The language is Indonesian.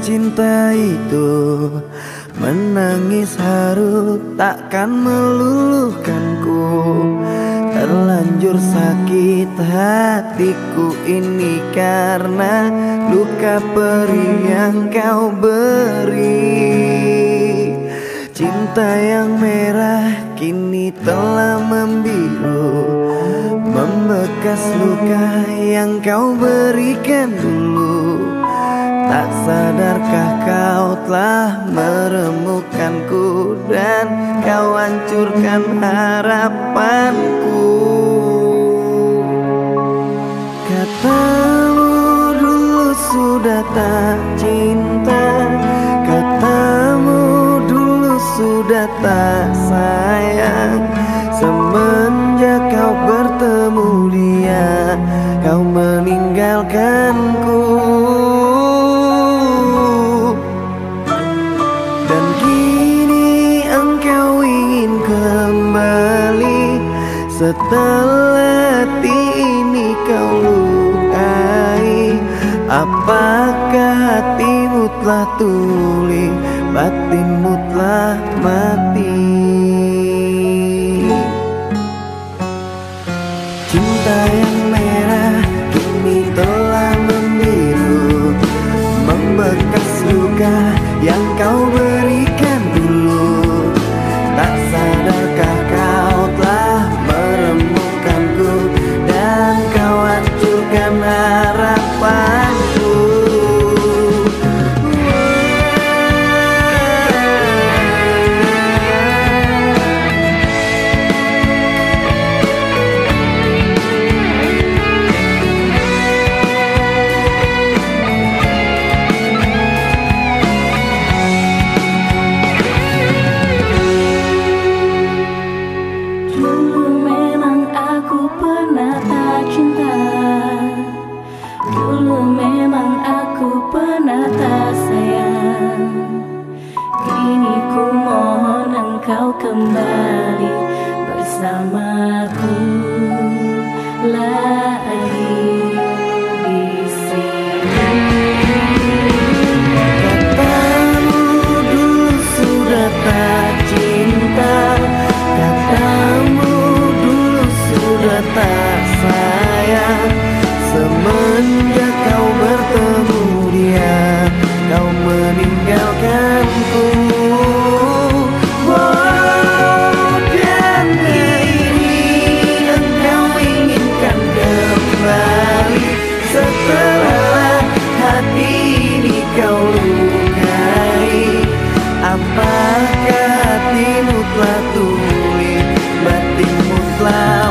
cinta itu Menangis haru takkan meluluhkanku. Terlanjur sakit hatiku ini karena luka perih yang kau beri. Cinta yang merah kini telah membiru Membekas luka yang kau berikan dulu. Tak sadarkah kau telah meremukkanku Dan kau hancurkan harapanku? Katamu dulu sudah tak cinta. Katamu dulu sudah tak dia Kau meninggalkanku. Dan kini engkau ingin kembali Setelah hati ini kau lukai. Apakah hatimu telah tuli Batinmu telah mati ini ku mohon engkau kembali bersamaku. Lagi love.